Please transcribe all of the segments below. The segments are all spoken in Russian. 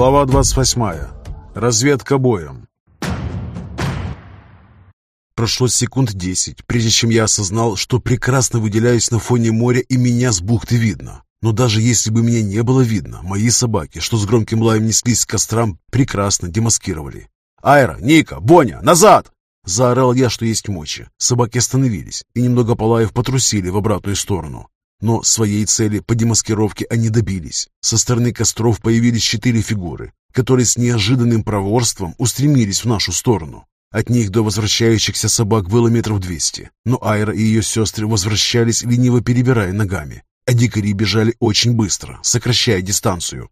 Глава 28. Разведка боем. Прошло секунд десять, прежде чем я осознал, что прекрасно выделяюсь на фоне моря и меня с бухты видно. Но даже если бы меня не было видно, мои собаки, что с громким лаем неслись к кострам, прекрасно демаскировали. «Айра! Ника! Боня! Назад!» Заорал я, что есть мочи. Собаки остановились и, немного полаев, потрусили в обратную сторону. Но своей цели по демаскировке они добились. Со стороны костров появились четыре фигуры, которые с неожиданным проворством устремились в нашу сторону. От них до возвращающихся собак было метров двести, но Айра и ее сестры возвращались, лениво перебирая ногами, а дикари бежали очень быстро, сокращая дистанцию.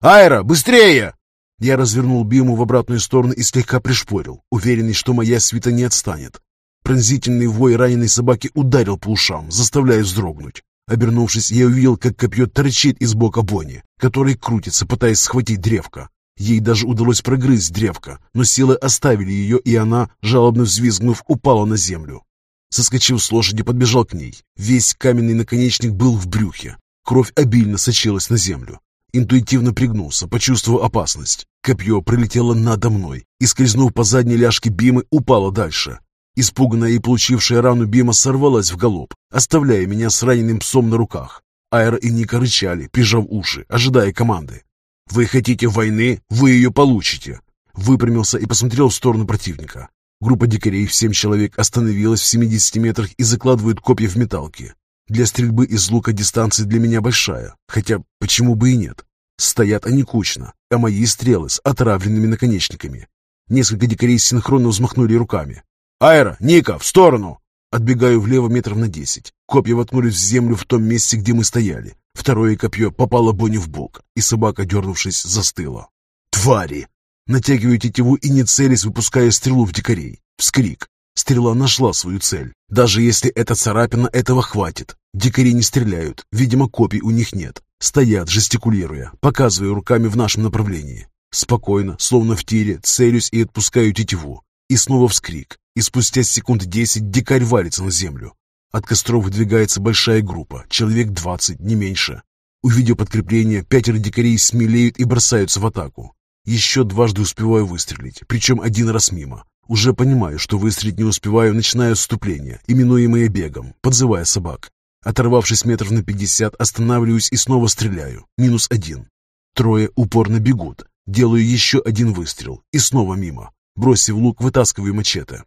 «Айра, быстрее!» Я развернул Биму в обратную сторону и слегка пришпорил, уверенный, что моя свита не отстанет. Пронзительный вой раненой собаки ударил по ушам, заставляя вздрогнуть. Обернувшись, я увидел, как копье торчит из бока Бонни, который крутится, пытаясь схватить древко. Ей даже удалось прогрызть древко, но силы оставили ее, и она, жалобно взвизгнув, упала на землю. Соскочив с лошади, подбежал к ней. Весь каменный наконечник был в брюхе. Кровь обильно сочилась на землю. Интуитивно пригнулся, почувствовав опасность. Копье пролетело надо мной и, скользнув по задней ляжке Бимы, упало дальше. Испуганная и получившая рану Бима сорвалась в галоп, оставляя меня с раненым псом на руках. Айра и Ника рычали, прижав уши, ожидая команды. «Вы хотите войны? Вы ее получите!» Выпрямился и посмотрел в сторону противника. Группа дикарей в семь человек остановилась в 70 метрах и закладывают копья в металки. Для стрельбы из лука дистанция для меня большая, хотя почему бы и нет. Стоят они кучно, а мои стрелы с отравленными наконечниками. Несколько дикарей синхронно взмахнули руками, «Айра! Ника! В сторону!» Отбегаю влево метров на десять. Копья воткнулись в землю в том месте, где мы стояли. Второе копье попало Бонни в бок, и собака, дернувшись, застыла. «Твари!» Натягиваю тетиву и не целясь, выпуская стрелу в дикарей. Вскрик. Стрела нашла свою цель. Даже если это царапина, этого хватит. Дикари не стреляют, видимо, копий у них нет. Стоят, жестикулируя, показывая руками в нашем направлении. Спокойно, словно в тире, целюсь и отпускаю тетиву. И снова вскрик и спустя секунд десять дикарь валится на землю. От костров выдвигается большая группа, человек двадцать, не меньше. Увидев подкрепление, пятеро дикарей смелеют и бросаются в атаку. Еще дважды успеваю выстрелить, причем один раз мимо. Уже понимаю, что выстрелить не успеваю, начинаю отступление, именуемое бегом, подзывая собак. Оторвавшись метров на пятьдесят, останавливаюсь и снова стреляю. Минус один. Трое упорно бегут. Делаю еще один выстрел и снова мимо. Бросив лук, вытаскиваю мачете.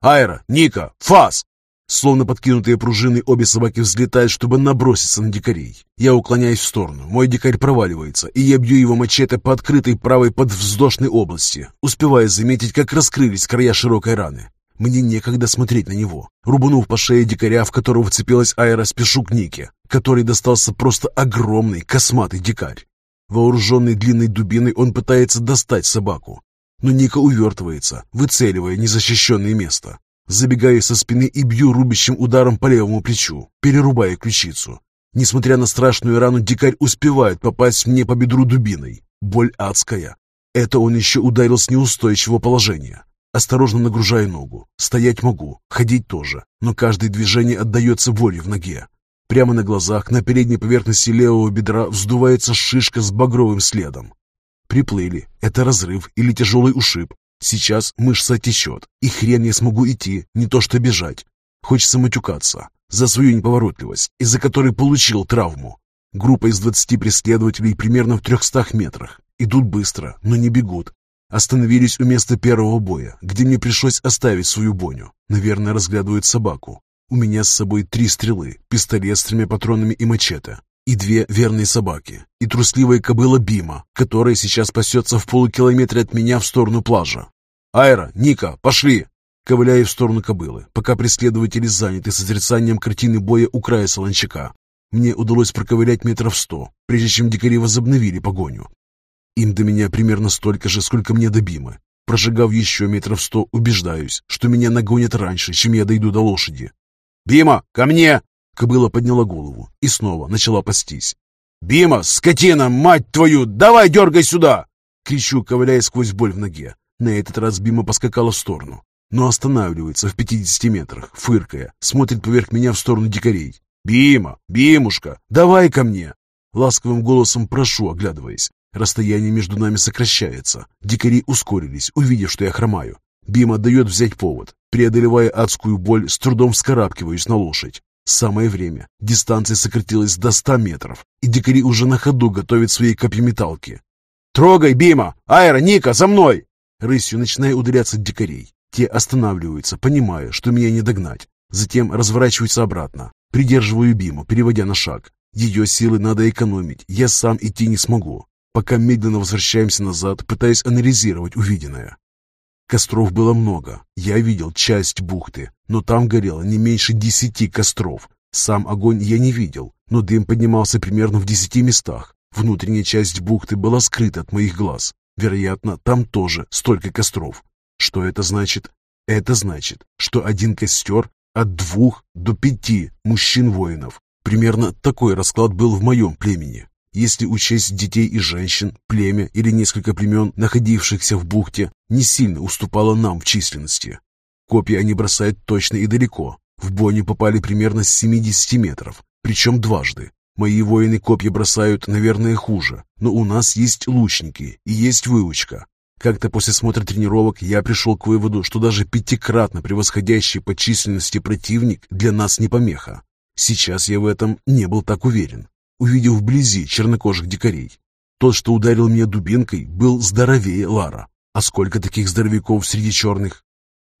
Айра! Ника! Фас!» Словно подкинутые пружины, обе собаки взлетают, чтобы наброситься на дикарей. Я уклоняюсь в сторону. Мой дикарь проваливается, и я бью его мачете по открытой правой подвздошной области, успевая заметить, как раскрылись края широкой раны. Мне некогда смотреть на него. Рубанув по шее дикаря, в которого вцепилась Айра, спешу к Нике, который достался просто огромный косматый дикарь. Вооруженный длинной дубиной, он пытается достать собаку, но Ника увертывается, выцеливая незащищенное место. Забегаю со спины и бью рубящим ударом по левому плечу, перерубая ключицу. Несмотря на страшную рану, дикарь успевает попасть мне по бедру дубиной. Боль адская. Это он еще ударил с неустойчивого положения. Осторожно нагружаю ногу. Стоять могу, ходить тоже, но каждое движение отдается воле в ноге. Прямо на глазах на передней поверхности левого бедра вздувается шишка с багровым следом. Приплыли. Это разрыв или тяжелый ушиб. Сейчас мышца течет, и хрен я смогу идти, не то что бежать. Хочется матюкаться за свою неповоротливость, из-за которой получил травму. Группа из двадцати преследователей примерно в трехстах метрах. Идут быстро, но не бегут. Остановились у места первого боя, где мне пришлось оставить свою боню. Наверное, разглядывают собаку. У меня с собой три стрелы, пистолет с тремя патронами и мачете и две верные собаки, и трусливая кобыла Бима, которая сейчас пасется в полукилометре от меня в сторону плажа. «Айра, Ника, пошли!» Ковыляю в сторону кобылы, пока преследователи заняты созерцанием картины боя у края солончака. Мне удалось проковылять метров сто, прежде чем дикари возобновили погоню. Им до меня примерно столько же, сколько мне до Бимы. Прожигав еще метров сто, убеждаюсь, что меня нагонят раньше, чем я дойду до лошади. «Бима, ко мне!» Кобыла подняла голову и снова начала пастись. «Бима, скотина, мать твою, давай дергай сюда!» Кричу, ковыляя сквозь боль в ноге. На этот раз Бима поскакала в сторону, но останавливается в пятидесяти метрах, фыркая, смотрит поверх меня в сторону дикарей. «Бима, Бимушка, давай ко мне!» Ласковым голосом прошу, оглядываясь. Расстояние между нами сокращается. Дикари ускорились, увидев, что я хромаю. Бима дает взять повод. Преодолевая адскую боль, с трудом вскарабкиваюсь на лошадь. Самое время. Дистанция сократилась до ста метров, и дикари уже на ходу готовят свои копьеметалки. «Трогай, Бима! Айра, Ника, за мной!» Рысью начинаю удаляться от дикарей. Те останавливаются, понимая, что меня не догнать. Затем разворачиваются обратно. Придерживаю Биму, переводя на шаг. Ее силы надо экономить, я сам идти не смогу. Пока медленно возвращаемся назад, пытаясь анализировать увиденное. Костров было много. Я видел часть бухты, но там горело не меньше десяти костров. Сам огонь я не видел, но дым поднимался примерно в десяти местах. Внутренняя часть бухты была скрыта от моих глаз. Вероятно, там тоже столько костров. Что это значит? Это значит, что один костер от двух до пяти мужчин-воинов. Примерно такой расклад был в моем племени. Если учесть детей и женщин, племя или несколько племен, находившихся в бухте, не сильно уступало нам в численности. Копья они бросают точно и далеко. В бой они попали примерно с 70 метров, причем дважды. Мои воины копья бросают, наверное, хуже, но у нас есть лучники и есть выучка. Как-то после смотра тренировок я пришел к выводу, что даже пятикратно превосходящий по численности противник для нас не помеха. Сейчас я в этом не был так уверен увидел вблизи чернокожих дикарей. Тот, что ударил меня дубинкой, был здоровее Лара. А сколько таких здоровяков среди черных?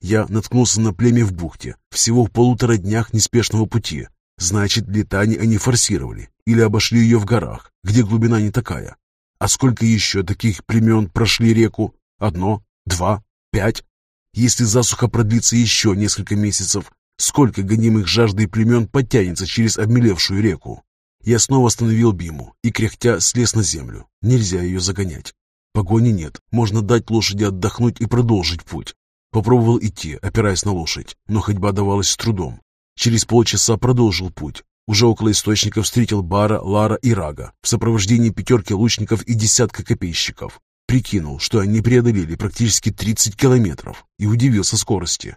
Я наткнулся на племя в бухте, всего в полутора днях неспешного пути. Значит, летание они форсировали или обошли ее в горах, где глубина не такая. А сколько еще таких племен прошли реку? Одно? Два? Пять? Если засуха продлится еще несколько месяцев, сколько гонимых жаждой племен подтянется через обмелевшую реку? Я снова остановил Биму и, кряхтя, слез на землю. Нельзя ее загонять. Погони нет, можно дать лошади отдохнуть и продолжить путь. Попробовал идти, опираясь на лошадь, но ходьба давалась с трудом. Через полчаса продолжил путь. Уже около источника встретил Бара, Лара и Рага в сопровождении пятерки лучников и десятка копейщиков. Прикинул, что они преодолели практически 30 километров и удивился скорости.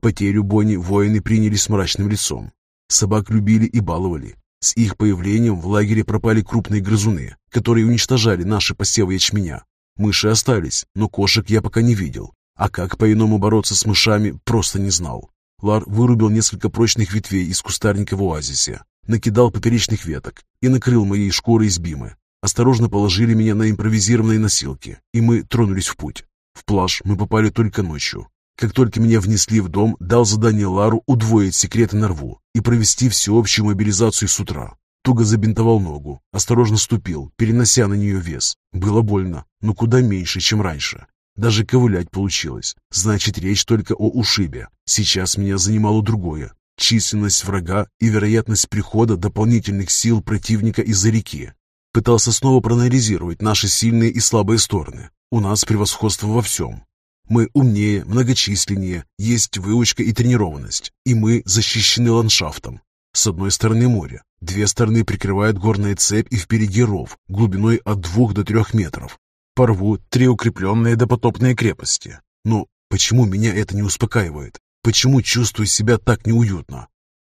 Потерю Бонни воины приняли с мрачным лицом. Собак любили и баловали, с их появлением в лагере пропали крупные грызуны, которые уничтожали наши посевы ячменя. Мыши остались, но кошек я пока не видел. А как по-иному бороться с мышами, просто не знал. Лар вырубил несколько прочных ветвей из кустарника в оазисе, накидал поперечных веток и накрыл моей шкурой из бимы. Осторожно положили меня на импровизированные носилки, и мы тронулись в путь. В плаж мы попали только ночью, как только меня внесли в дом, дал задание Лару удвоить секреты на рву и провести всеобщую мобилизацию с утра. Туго забинтовал ногу, осторожно ступил, перенося на нее вес. Было больно, но куда меньше, чем раньше. Даже ковылять получилось. Значит, речь только о ушибе. Сейчас меня занимало другое. Численность врага и вероятность прихода дополнительных сил противника из-за реки. Пытался снова проанализировать наши сильные и слабые стороны. У нас превосходство во всем. Мы умнее, многочисленнее, есть выучка и тренированность, и мы защищены ландшафтом. С одной стороны море, две стороны прикрывают горная цепь и впереди ров, глубиной от двух до трех метров. Порву три укрепленные допотопные крепости. Но почему меня это не успокаивает? Почему чувствую себя так неуютно?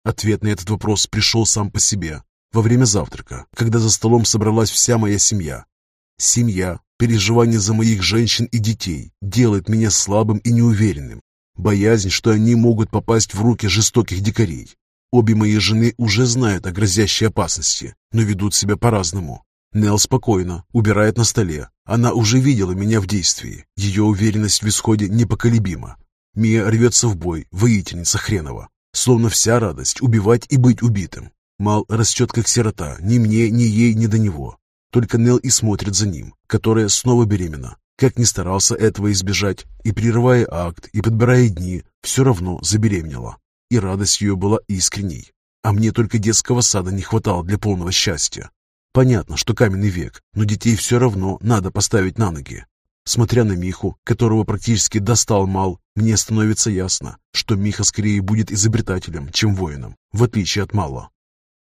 Ответ на этот вопрос пришел сам по себе. Во время завтрака, когда за столом собралась вся моя семья. Семья, Переживание за моих женщин и детей делает меня слабым и неуверенным. Боязнь, что они могут попасть в руки жестоких дикарей. Обе мои жены уже знают о грозящей опасности, но ведут себя по-разному. Нел спокойно, убирает на столе. Она уже видела меня в действии. Ее уверенность в исходе непоколебима. Мия рвется в бой, воительница хренова. Словно вся радость убивать и быть убитым. Мал растет как сирота, ни мне, ни ей, ни до него. Только Нел и смотрит за ним, которая снова беременна. Как ни старался этого избежать, и прерывая акт, и подбирая дни, все равно забеременела. И радость ее была искренней. А мне только детского сада не хватало для полного счастья. Понятно, что каменный век, но детей все равно надо поставить на ноги. Смотря на Миху, которого практически достал Мал, мне становится ясно, что Миха скорее будет изобретателем, чем воином, в отличие от Мала.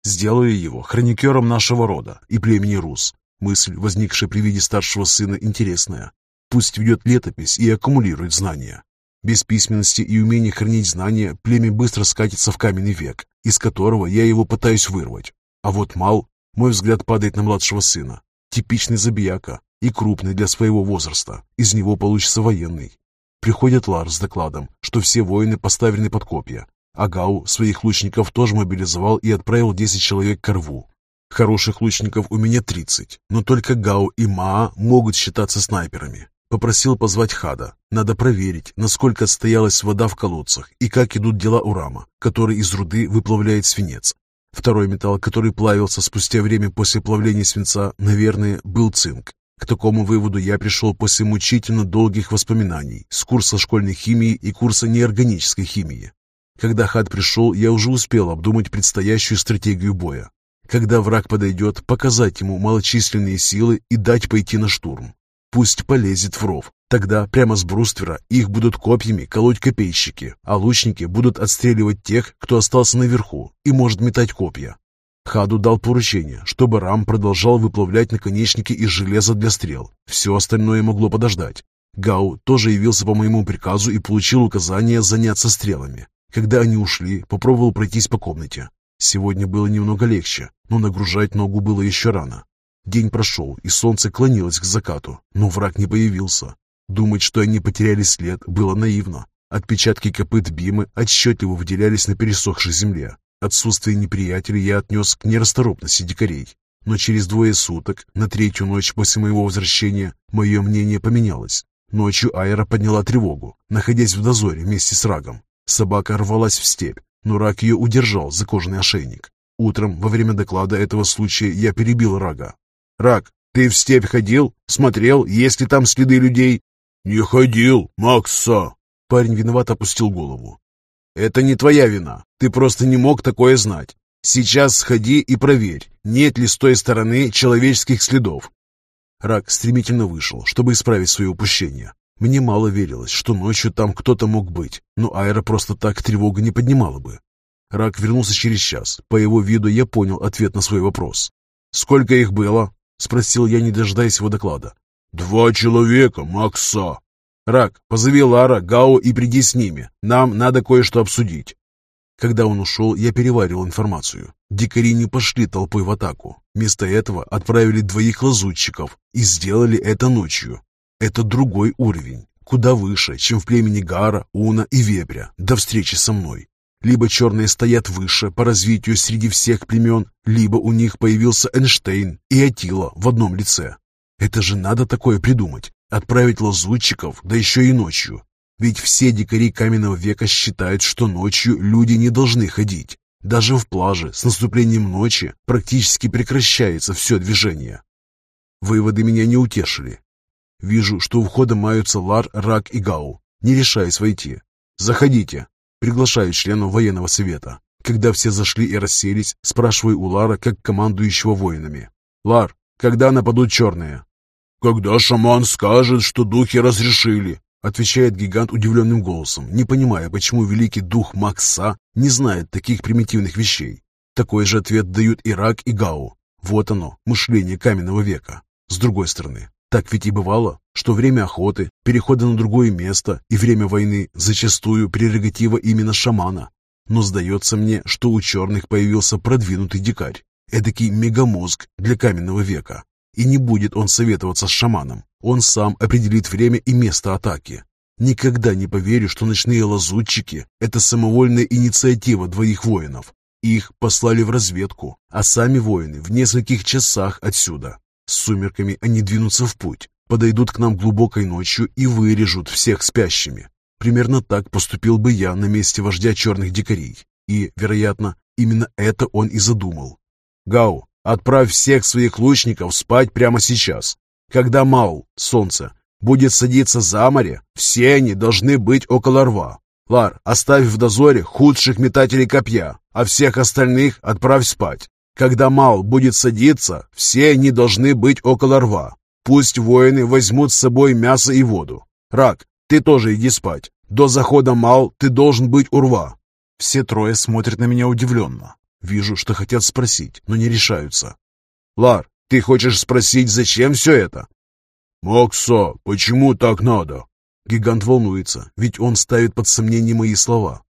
Сделаю его хроникером нашего рода и племени Рус. Мысль, возникшая при виде старшего сына, интересная. Пусть ведет летопись и аккумулирует знания. Без письменности и умения хранить знания племя быстро скатится в каменный век, из которого я его пытаюсь вырвать. А вот Мал, мой взгляд падает на младшего сына. Типичный забияка и крупный для своего возраста. Из него получится военный. Приходит Лар с докладом, что все воины поставлены под копья. А Гау своих лучников тоже мобилизовал и отправил 10 человек к рву. Хороших лучников у меня 30, но только Гау и Маа могут считаться снайперами. Попросил позвать Хада. Надо проверить, насколько отстоялась вода в колодцах и как идут дела у Рама, который из руды выплавляет свинец. Второй металл, который плавился спустя время после плавления свинца, наверное, был цинк. К такому выводу я пришел после мучительно долгих воспоминаний с курса школьной химии и курса неорганической химии. Когда Хад пришел, я уже успел обдумать предстоящую стратегию боя. Когда враг подойдет, показать ему малочисленные силы и дать пойти на штурм. Пусть полезет в ров. Тогда прямо с бруствера их будут копьями колоть копейщики, а лучники будут отстреливать тех, кто остался наверху и может метать копья. Хаду дал поручение, чтобы Рам продолжал выплавлять наконечники из железа для стрел. Все остальное могло подождать. Гау тоже явился по моему приказу и получил указание заняться стрелами. Когда они ушли, попробовал пройтись по комнате. Сегодня было немного легче, но нагружать ногу было еще рано. День прошел, и солнце клонилось к закату, но враг не появился. Думать, что они потеряли след, было наивно. Отпечатки копыт Бимы отчетливо выделялись на пересохшей земле. Отсутствие неприятелей я отнес к нерасторопности дикарей. Но через двое суток, на третью ночь после моего возвращения, мое мнение поменялось. Ночью Айра подняла тревогу, находясь в дозоре вместе с Рагом. Собака рвалась в степь, но Раг ее удержал за кожаный ошейник. Утром, во время доклада этого случая, я перебил Рага, «Рак, ты в степь ходил? Смотрел, есть ли там следы людей?» «Не ходил, Макса!» Парень виноват опустил голову. «Это не твоя вина. Ты просто не мог такое знать. Сейчас сходи и проверь, нет ли с той стороны человеческих следов». Рак стремительно вышел, чтобы исправить свои упущения. Мне мало верилось, что ночью там кто-то мог быть, но Айра просто так тревогу не поднимала бы. Рак вернулся через час. По его виду я понял ответ на свой вопрос. «Сколько их было?» Спросил я, не дожидаясь его доклада. «Два человека, Макса!» «Рак, позови Лара, Гао и приди с ними. Нам надо кое-что обсудить». Когда он ушел, я переваривал информацию. Дикари не пошли толпой в атаку. Вместо этого отправили двоих лазутчиков и сделали это ночью. Это другой уровень, куда выше, чем в племени Гара, Уна и Вебря, до встречи со мной. Либо черные стоят выше по развитию среди всех племен, либо у них появился Эйнштейн и Атила в одном лице. Это же надо такое придумать. Отправить лазутчиков, да еще и ночью. Ведь все дикари каменного века считают, что ночью люди не должны ходить. Даже в плаже с наступлением ночи практически прекращается все движение. Выводы меня не утешили. Вижу, что у входа маются Лар, Рак и Гау. Не решаясь войти. «Заходите», Приглашаю членов военного совета. Когда все зашли и расселись, спрашиваю у Лара, как командующего воинами. «Лар, когда нападут черные?» «Когда шаман скажет, что духи разрешили», отвечает гигант удивленным голосом, не понимая, почему великий дух Макса не знает таких примитивных вещей. Такой же ответ дают Ирак и Гау. Вот оно, мышление каменного века. С другой стороны, так ведь и бывало, что время охоты, перехода на другое место и время войны зачастую прерогатива именно шамана. Но сдается мне, что у черных появился продвинутый дикарь, эдакий мегамозг для каменного века. И не будет он советоваться с шаманом, он сам определит время и место атаки. Никогда не поверю, что ночные лазутчики – это самовольная инициатива двоих воинов. Их послали в разведку, а сами воины в нескольких часах отсюда. С сумерками они двинутся в путь, подойдут к нам глубокой ночью и вырежут всех спящими. Примерно так поступил бы я на месте вождя черных дикарей. И, вероятно, именно это он и задумал. Гау, отправь всех своих лучников спать прямо сейчас. Когда Мау, солнце, будет садиться за море, все они должны быть около рва. Лар, оставь в дозоре худших метателей копья, а всех остальных отправь спать. Когда Мал будет садиться, все они должны быть около рва. Пусть воины возьмут с собой мясо и воду. Рак, ты тоже иди спать. До захода Мал ты должен быть у рва. Все трое смотрят на меня удивленно. Вижу, что хотят спросить, но не решаются. Лар, ты хочешь спросить, зачем все это? Макса, почему так надо? Гигант волнуется, ведь он ставит под сомнение мои слова.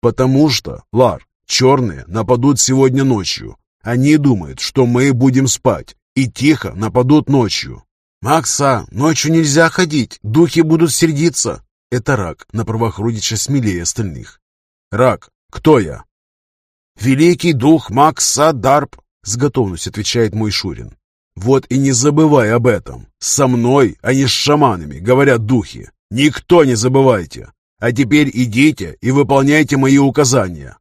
Потому что, Лар, черные нападут сегодня ночью, они думают, что мы будем спать, и тихо нападут ночью. «Макса, ночью нельзя ходить, духи будут сердиться!» Это Рак, на правах родича смелее остальных. «Рак, кто я?» «Великий дух Макса Дарп», — с готовностью отвечает мой Шурин. «Вот и не забывай об этом. Со мной, а не с шаманами, говорят духи. Никто не забывайте. А теперь идите и выполняйте мои указания».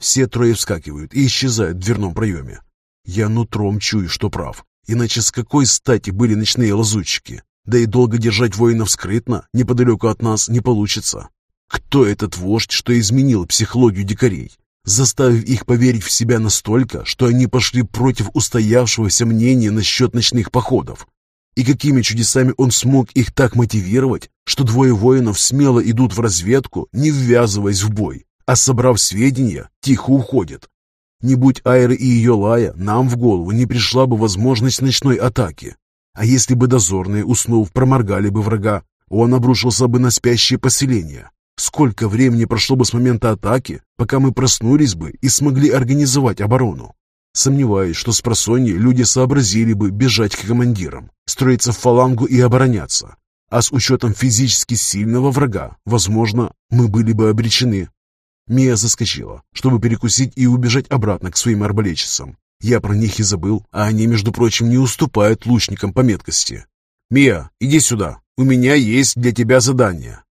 Все трое вскакивают и исчезают в дверном проеме. Я нутром чую, что прав. Иначе с какой стати были ночные лазутчики? Да и долго держать воинов скрытно, неподалеку от нас, не получится. Кто этот вождь, что изменил психологию дикарей, заставив их поверить в себя настолько, что они пошли против устоявшегося мнения насчет ночных походов? И какими чудесами он смог их так мотивировать, что двое воинов смело идут в разведку, не ввязываясь в бой, а собрав сведения, тихо уходят? Не будь Айры и ее лая, нам в голову не пришла бы возможность ночной атаки. А если бы дозорные, уснув, проморгали бы врага, он обрушился бы на спящее поселение. Сколько времени прошло бы с момента атаки, пока мы проснулись бы и смогли организовать оборону? Сомневаюсь, что с просонья люди сообразили бы бежать к командирам, строиться в фалангу и обороняться. А с учетом физически сильного врага, возможно, мы были бы обречены. Мия заскочила, чтобы перекусить и убежать обратно к своим арбалетчицам. Я про них и забыл, а они, между прочим, не уступают лучникам по меткости. «Мия, иди сюда, у меня есть для тебя задание».